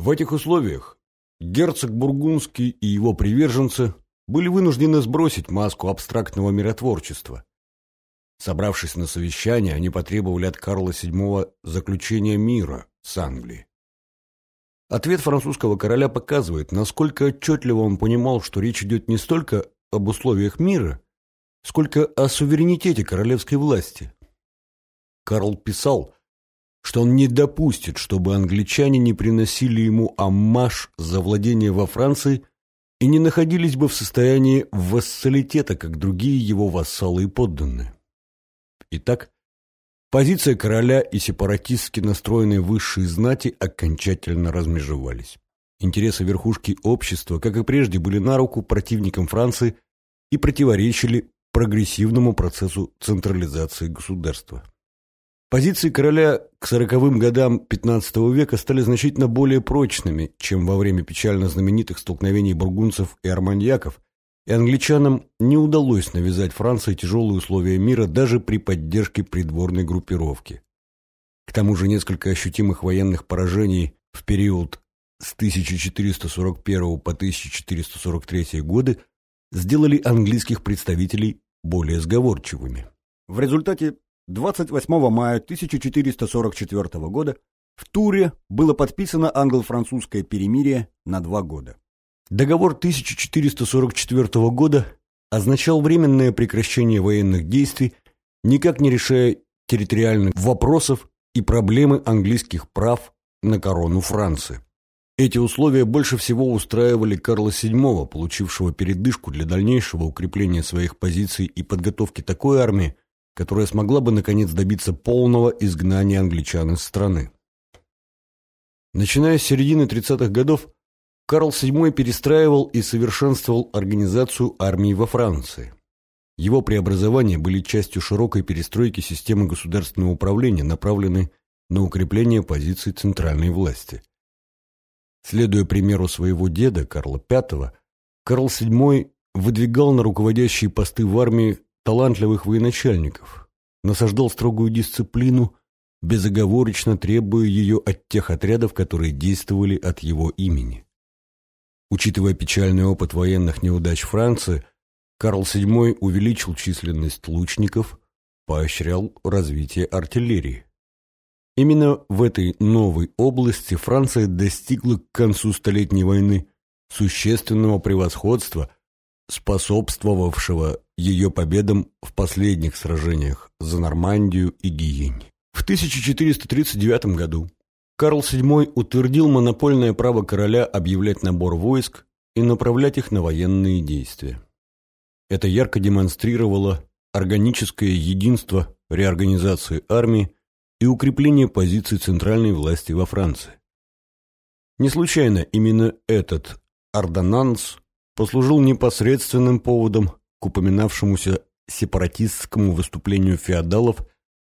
В этих условиях герцог Бургундский и его приверженцы были вынуждены сбросить маску абстрактного миротворчества. Собравшись на совещание, они потребовали от Карла VII заключения мира с Англией. Ответ французского короля показывает, насколько отчетливо он понимал, что речь идет не столько об условиях мира, сколько о суверенитете королевской власти. Карл писал, что он не допустит, чтобы англичане не приносили ему аммаж за владение во Франции и не находились бы в состоянии вассалитета, как другие его вассалы и подданные. Итак, позиция короля и сепаратистски настроенные высшие знати окончательно размежевались. Интересы верхушки общества, как и прежде, были на руку противникам Франции и противоречили прогрессивному процессу централизации государства. Позиции короля к сороковым годам XV века стали значительно более прочными, чем во время печально знаменитых столкновений бургунцев и арманьяков, и англичанам не удалось навязать Франции тяжелые условия мира даже при поддержке придворной группировки. К тому же несколько ощутимых военных поражений в период с 1441 по 1443 годы сделали английских представителей более сговорчивыми. В результате 28 мая 1444 года в Туре было подписано англо-французское перемирие на два года. Договор 1444 года означал временное прекращение военных действий, никак не решая территориальных вопросов и проблемы английских прав на корону Франции. Эти условия больше всего устраивали Карла VII, получившего передышку для дальнейшего укрепления своих позиций и подготовки такой армии, которая смогла бы наконец добиться полного изгнания англичан из страны. Начиная с середины 30-х годов, Карл VII перестраивал и совершенствовал организацию армии во Франции. Его преобразования были частью широкой перестройки системы государственного управления, направленной на укрепление позиций центральной власти. Следуя примеру своего деда Карла V, Карл VII выдвигал на руководящие посты в армии талантливых военачальников, насаждал строгую дисциплину, безоговорочно требуя ее от тех отрядов, которые действовали от его имени. Учитывая печальный опыт военных неудач Франции, Карл VII увеличил численность лучников, поощрял развитие артиллерии. Именно в этой новой области Франция достигла к концу Столетней войны существенного превосходства, способствовавшего ее победам в последних сражениях за Нормандию и Гиень. В 1439 году Карл VII утвердил монопольное право короля объявлять набор войск и направлять их на военные действия. Это ярко демонстрировало органическое единство реорганизации армии и укрепление позиций центральной власти во Франции. Не случайно именно этот ордонанс послужил непосредственным поводом к упоминавшемуся сепаратистскому выступлению феодалов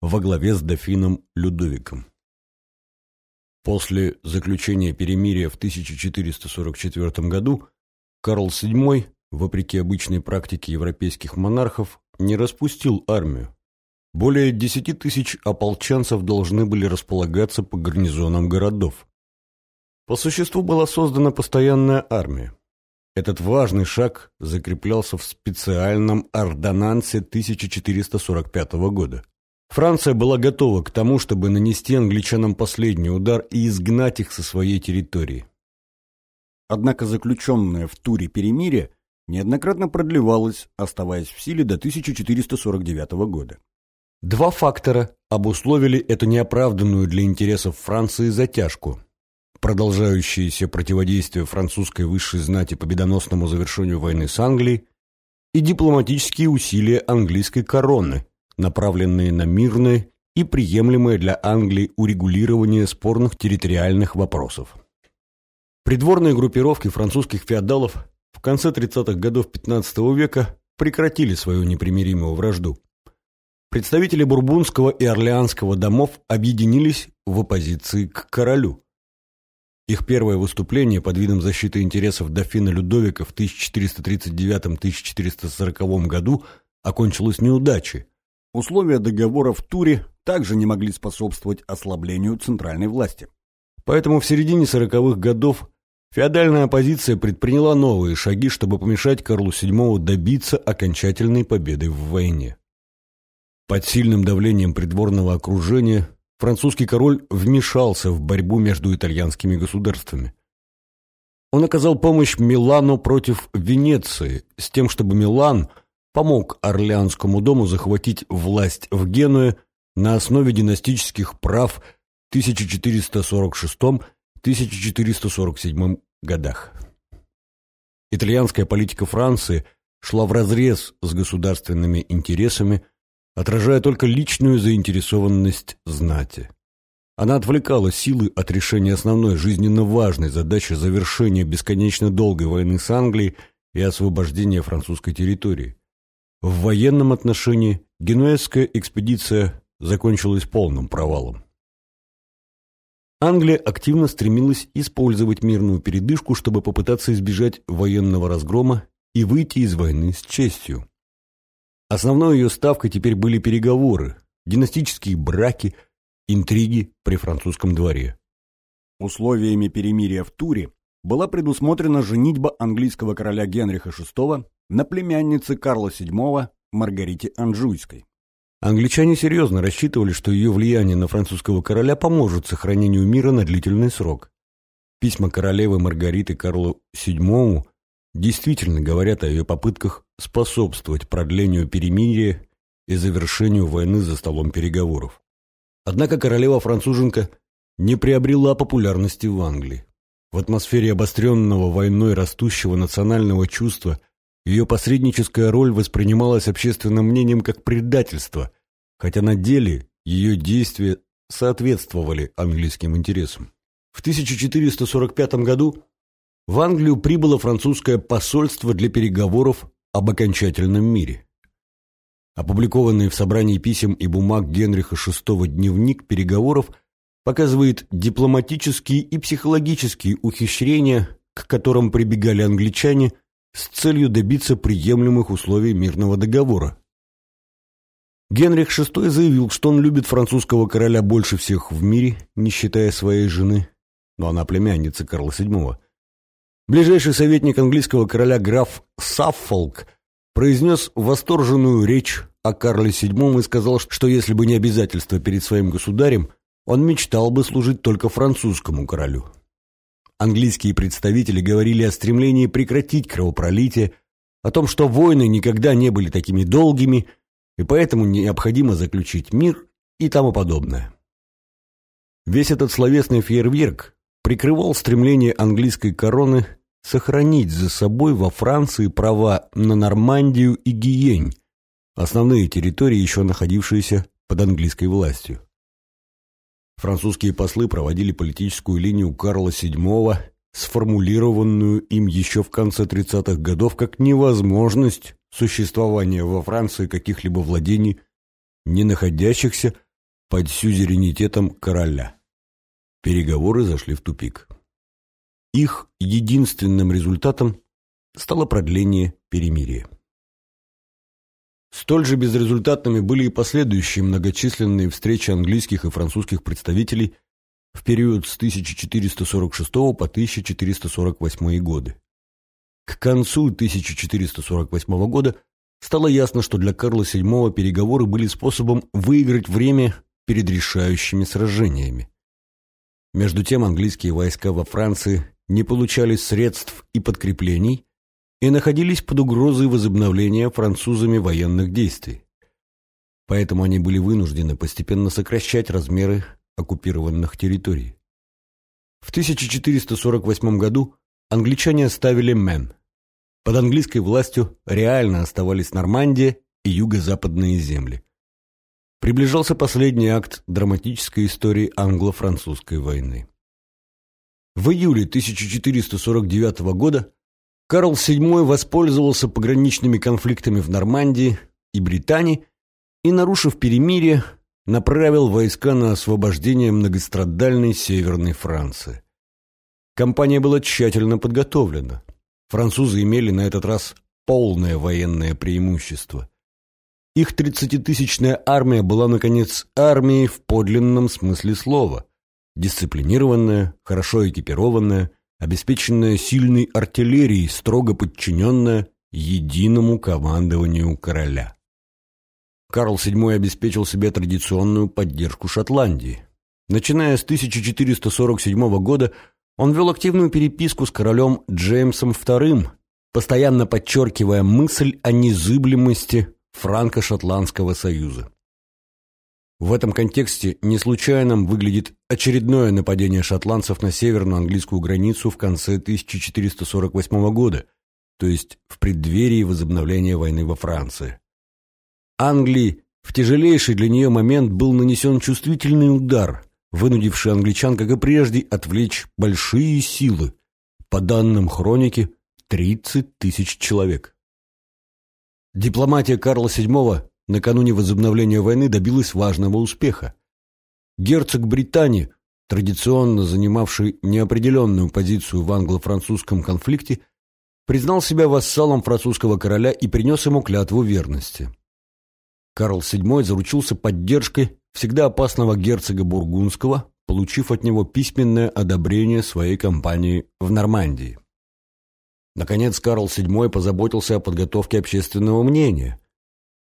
во главе с дофином Людовиком. После заключения перемирия в 1444 году Карл VII, вопреки обычной практике европейских монархов, не распустил армию. Более 10 тысяч ополченцев должны были располагаться по гарнизонам городов. По существу была создана постоянная армия. Этот важный шаг закреплялся в специальном ордонансе 1445 года. Франция была готова к тому, чтобы нанести англичанам последний удар и изгнать их со своей территории. Однако заключенное в Туре перемирие неоднократно продлевалось, оставаясь в силе до 1449 года. Два фактора обусловили эту неоправданную для интересов Франции затяжку. Продолжающееся противодействие французской высшей знати победоносному завершению войны с Англией и дипломатические усилия английской короны – направленные на мирное и приемлемое для Англии урегулирование спорных территориальных вопросов. Придворные группировки французских феодалов в конце 30-х годов XV века прекратили свою непримиримую вражду. Представители Бурбунского и Орлеанского домов объединились в оппозиции к королю. Их первое выступление под видом защиты интересов дофина Людовика в 1439-1440 году окончилось неудачей, Условия договора в Туре также не могли способствовать ослаблению центральной власти. Поэтому в середине сороковых годов феодальная оппозиция предприняла новые шаги, чтобы помешать Карлу VII добиться окончательной победы в войне. Под сильным давлением придворного окружения французский король вмешался в борьбу между итальянскими государствами. Он оказал помощь Милану против Венеции, с тем, чтобы Милан помог Орлеанскому дому захватить власть в Генуе на основе династических прав 1446-1447 годах. Итальянская политика Франции шла вразрез с государственными интересами, отражая только личную заинтересованность знати. Она отвлекала силы от решения основной жизненно важной задачи завершения бесконечно долгой войны с Англией и освобождения французской территории. В военном отношении генуэзская экспедиция закончилась полным провалом. Англия активно стремилась использовать мирную передышку, чтобы попытаться избежать военного разгрома и выйти из войны с честью. Основной ее ставкой теперь были переговоры, династические браки, интриги при французском дворе. Условиями перемирия в Туре была предусмотрена женитьба английского короля Генриха VI на племяннице Карла VII Маргарите Анжуйской. Англичане серьезно рассчитывали, что ее влияние на французского короля поможет сохранению мира на длительный срок. Письма королевы Маргариты Карлу VII действительно говорят о ее попытках способствовать продлению перемирия и завершению войны за столом переговоров. Однако королева-француженка не приобрела популярности в Англии. В атмосфере обостренного войной растущего национального чувства – ее посредническая роль воспринималась общественным мнением как предательство, хотя на деле ее действия соответствовали английским интересам. В 1445 году в Англию прибыло французское посольство для переговоров об окончательном мире. Опубликованный в собрании писем и бумаг Генриха VI дневник переговоров показывает дипломатические и психологические ухищрения, к которым прибегали англичане с целью добиться приемлемых условий мирного договора. Генрих VI заявил, что он любит французского короля больше всех в мире, не считая своей жены, но она племянница Карла VII. Ближайший советник английского короля граф Саффолк произнес восторженную речь о Карле VII и сказал, что если бы не обязательства перед своим государем, он мечтал бы служить только французскому королю. Английские представители говорили о стремлении прекратить кровопролитие, о том, что войны никогда не были такими долгими, и поэтому необходимо заключить мир и тому подобное. Весь этот словесный фейерверк прикрывал стремление английской короны сохранить за собой во Франции права на Нормандию и Гиень, основные территории, еще находившиеся под английской властью. Французские послы проводили политическую линию Карла VII, сформулированную им еще в конце 30-х годов как невозможность существования во Франции каких-либо владений, не находящихся под сюзеренитетом короля. Переговоры зашли в тупик. Их единственным результатом стало продление перемирия. Столь же безрезультатными были и последующие многочисленные встречи английских и французских представителей в период с 1446 по 1448 годы. К концу 1448 года стало ясно, что для Карла VII переговоры были способом выиграть время перед решающими сражениями. Между тем английские войска во Франции не получали средств и подкреплений, и находились под угрозой возобновления французами военных действий. Поэтому они были вынуждены постепенно сокращать размеры оккупированных территорий. В 1448 году англичане оставили Мен. Под английской властью реально оставались Нормандия и юго-западные земли. Приближался последний акт драматической истории англо-французской войны. В июле 1449 года Карл VII воспользовался пограничными конфликтами в Нормандии и Британии и, нарушив перемирие, направил войска на освобождение многострадальной Северной Франции. Кампания была тщательно подготовлена. Французы имели на этот раз полное военное преимущество. Их тридцатитысячная армия была, наконец, армией в подлинном смысле слова. дисциплинированная, хорошо экипированная, обеспеченная сильной артиллерией, строго подчиненная единому командованию короля. Карл VII обеспечил себе традиционную поддержку Шотландии. Начиная с 1447 года он вел активную переписку с королем Джеймсом II, постоянно подчеркивая мысль о незыблемости франко-шотландского союза. В этом контексте не случайным выглядит очередное нападение шотландцев на северную английскую границу в конце 1448 года, то есть в преддверии возобновления войны во Франции. Англии в тяжелейший для нее момент был нанесен чувствительный удар, вынудивший англичан, как и прежде, отвлечь большие силы, по данным хроники, 30 тысяч человек. Дипломатия Карла VII накануне возобновления войны добилась важного успеха. Герцог Британии, традиционно занимавший неопределенную позицию в англо-французском конфликте, признал себя вассалом французского короля и принес ему клятву верности. Карл VII заручился поддержкой всегда опасного герцога Бургундского, получив от него письменное одобрение своей кампании в Нормандии. Наконец, Карл VII позаботился о подготовке общественного мнения.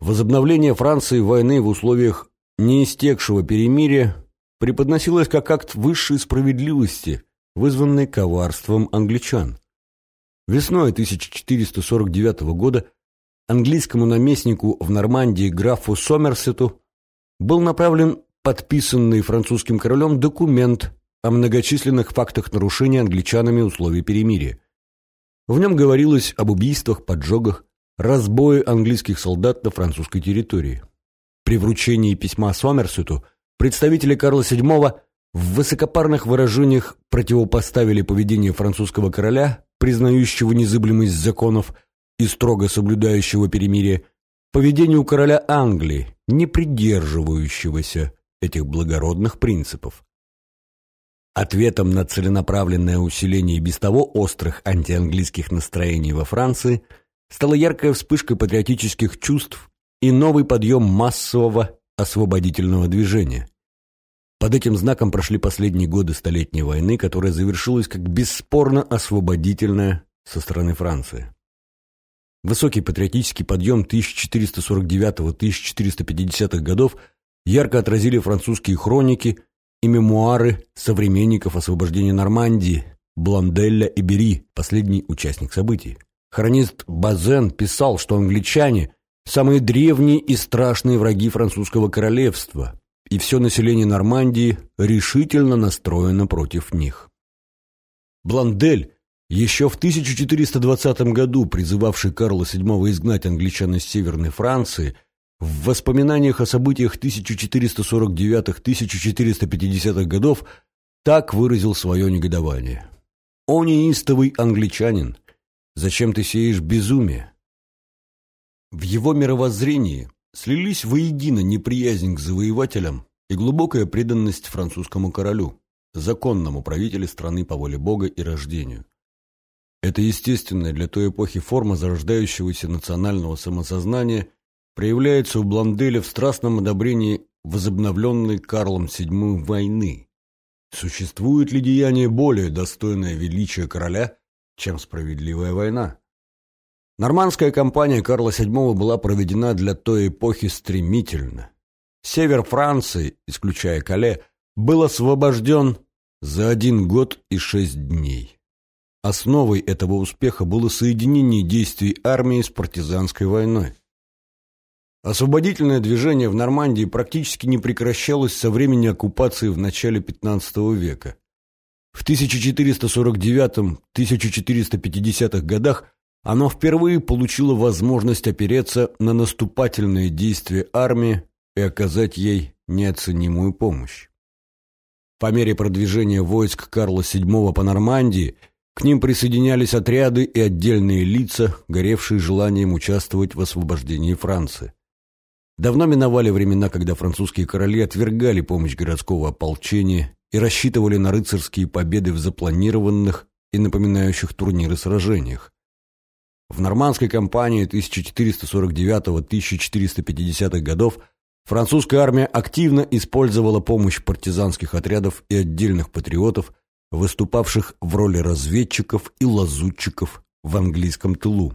Возобновление Франции войны в условиях неистекшего перемирия преподносилось как акт высшей справедливости, вызванный коварством англичан. Весной 1449 года английскому наместнику в Нормандии графу Сомерсету был направлен подписанный французским королем документ о многочисленных фактах нарушения англичанами условий перемирия. В нем говорилось об убийствах, поджогах, разбое английских солдат на французской территории. При вручении письма Сомерсету представители Карла VII в высокопарных выражениях противопоставили поведение французского короля, признающего незыблемость законов и строго соблюдающего перемирие, поведению короля Англии, не придерживающегося этих благородных принципов. Ответом на целенаправленное усиление без того острых антианглийских настроений во Франции стала яркая вспышка патриотических чувств и новый подъем массового освободительного движения. Под этим знаком прошли последние годы Столетней войны, которая завершилась как бесспорно освободительная со стороны Франции. Высокий патриотический подъем 1449-1450-х годов ярко отразили французские хроники и мемуары современников освобождения Нормандии, Бланделля и Бери, последний участник событий. Хронист Базен писал, что англичане – самые древние и страшные враги французского королевства, и все население Нормандии решительно настроено против них. Бландель еще в 1420 году призывавший Карла VII изгнать англичан из Северной Франции, в воспоминаниях о событиях 1449-1450 годов так выразил свое негодование. «О неистовый англичанин! Зачем ты сеешь безумие?» В его мировоззрении слились воедино неприязнь к завоевателям и глубокая преданность французскому королю, законному правителю страны по воле Бога и рождению. Эта естественная для той эпохи форма зарождающегося национального самосознания проявляется у Бланделя в страстном одобрении возобновленной Карлом VII войны. Существует ли деяние более достойное величия короля, чем справедливая война? Нормандская кампания Карла VII была проведена для той эпохи стремительно. Север Франции, исключая Кале, был освобожден за один год и шесть дней. Основой этого успеха было соединение действий армии с партизанской войной. Освободительное движение в Нормандии практически не прекращалось со времени оккупации в начале XV века. В 1449-1450 годах оно впервые получило возможность опереться на наступательные действия армии и оказать ей неоценимую помощь. По мере продвижения войск Карла VII по Нормандии – к ним присоединялись отряды и отдельные лица, горевшие желанием участвовать в освобождении Франции. Давно миновали времена, когда французские короли отвергали помощь городского ополчения и рассчитывали на рыцарские победы в запланированных и напоминающих турниры сражениях. В нормандской кампании 1449-1450 годов Французская армия активно использовала помощь партизанских отрядов и отдельных патриотов, выступавших в роли разведчиков и лазутчиков в английском тылу.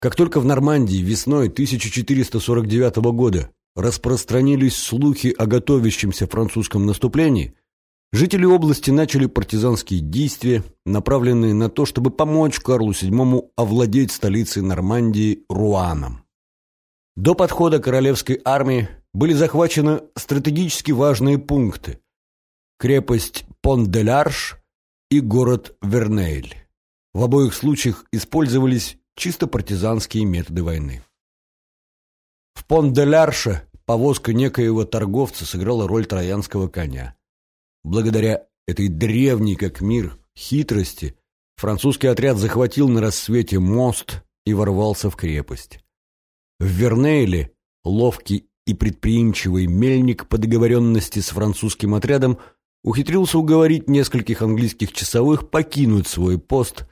Как только в Нормандии весной 1449 года распространились слухи о готовящемся французском наступлении, жители области начали партизанские действия, направленные на то, чтобы помочь Карлу VII овладеть столицей Нормандии Руаном. До подхода королевской армии были захвачены стратегически важные пункты – крепость Пон-де-Ларш и город Вернейль. В обоих случаях использовались чисто партизанские методы войны. В Пон-де-Ларше повозка некоего торговца сыграла роль троянского коня. Благодаря этой древней как мир хитрости французский отряд захватил на рассвете мост и ворвался в крепость. В Вернейле ловкий и предприимчивый мельник по договоренности с французским отрядом ухитрился уговорить нескольких английских часовых покинуть свой пост,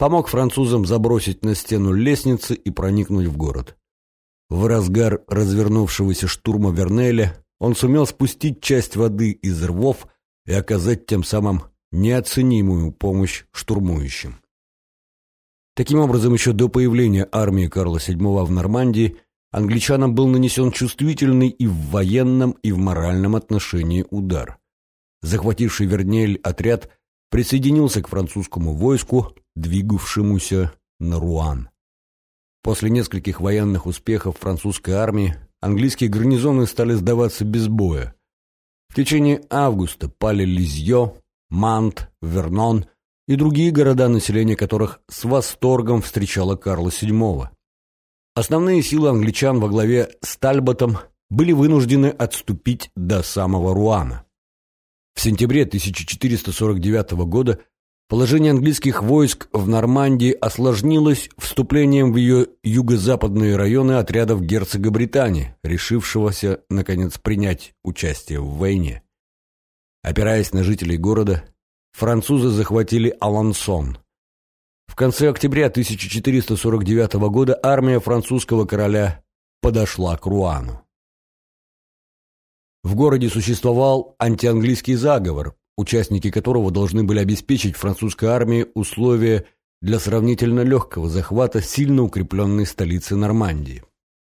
помог французам забросить на стену лестницы и проникнуть в город. В разгар развернувшегося штурма Вернеля он сумел спустить часть воды из рвов и оказать тем самым неоценимую помощь штурмующим. Таким образом, еще до появления армии Карла VII в Нормандии англичанам был нанесен чувствительный и в военном, и в моральном отношении удар. Захвативший Вернель отряд присоединился к французскому войску, двигавшемуся на Руан. После нескольких военных успехов французской армии английские гарнизоны стали сдаваться без боя. В течение августа пали Лизьё, Мант, Вернон и другие города, население которых с восторгом встречало Карла VII. Основные силы англичан во главе с Тальботом были вынуждены отступить до самого Руана. В сентябре 1449 года Положение английских войск в Нормандии осложнилось вступлением в ее юго-западные районы отрядов герцога Британии, решившегося, наконец, принять участие в войне. Опираясь на жителей города, французы захватили Алансон. В конце октября 1449 года армия французского короля подошла к Руану. В городе существовал антианглийский заговор, участники которого должны были обеспечить французской армии условия для сравнительно легкого захвата сильно укрепленной столицы Нормандии.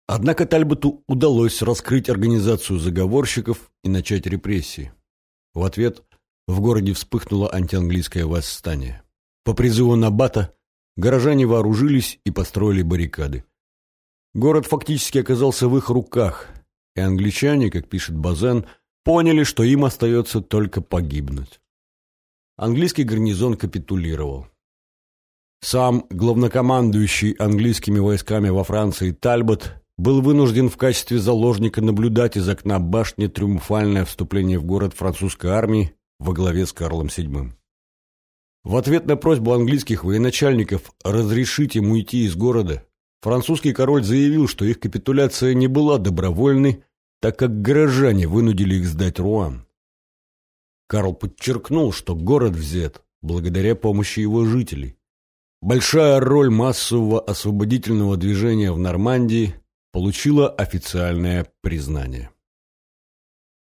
Однако Тальботу удалось раскрыть организацию заговорщиков и начать репрессии. В ответ в городе вспыхнуло антианглийское восстание. По призыву Набата горожане вооружились и построили баррикады. Город фактически оказался в их руках, и англичане, как пишет Базен, поняли, что им остается только погибнуть. Английский гарнизон капитулировал. Сам главнокомандующий английскими войсками во Франции Тальбот был вынужден в качестве заложника наблюдать из окна башни триумфальное вступление в город французской армии во главе с Карлом VII. В ответ на просьбу английских военачальников разрешить им уйти из города, французский король заявил, что их капитуляция не была добровольной, так как горожане вынудили их сдать Руан. Карл подчеркнул, что город взят благодаря помощи его жителей. Большая роль массового освободительного движения в Нормандии получила официальное признание.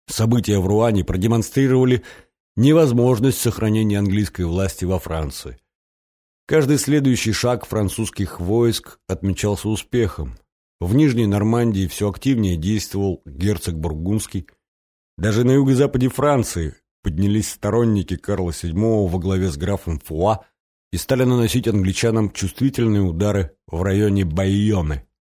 События в Руане продемонстрировали невозможность сохранения английской власти во Франции. Каждый следующий шаг французских войск отмечался успехом. В Нижней Нормандии все активнее действовал герцог Бургундский. Даже на юго-западе Франции поднялись сторонники Карла VII во главе с графом Фуа и стали наносить англичанам чувствительные удары в районе Байоны.